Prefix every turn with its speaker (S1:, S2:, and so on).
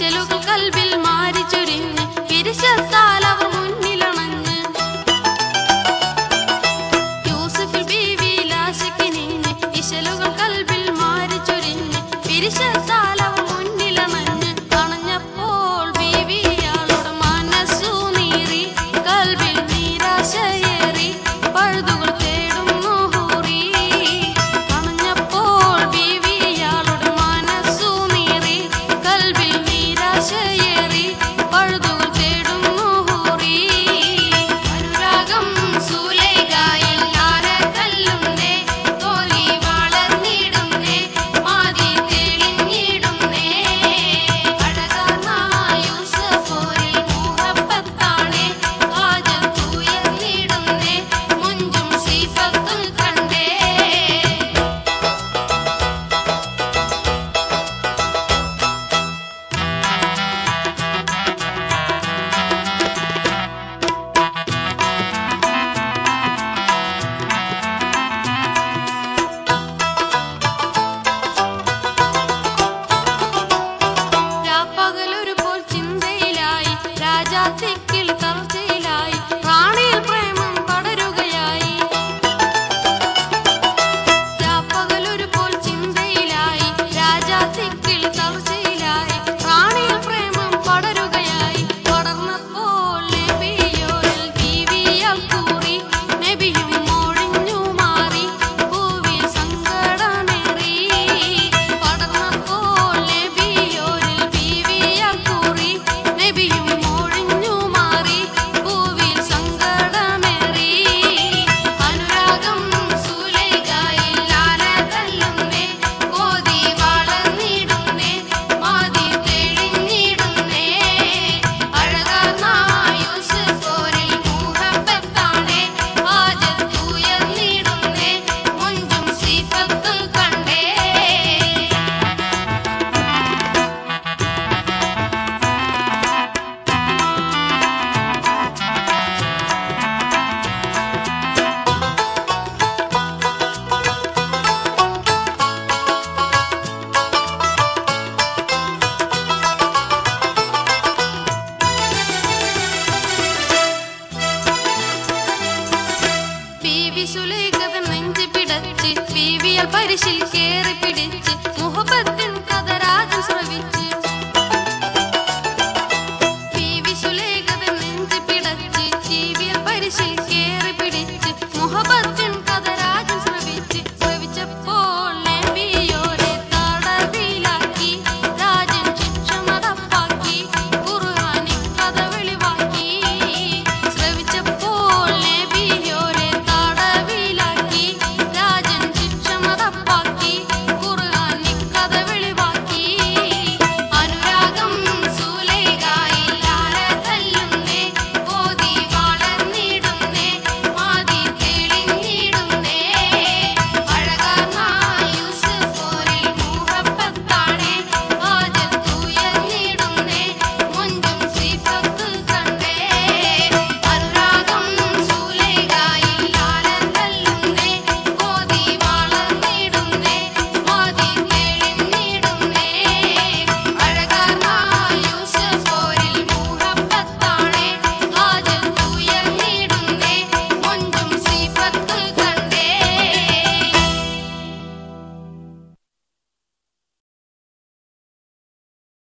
S1: يفشل القلب المعروف the തികവൻ നെഞ്ചു പിടച്ച് ബീവിയൽ പരിശിൽ കേറി പിടിച്ച് മുഹബത്തിൻ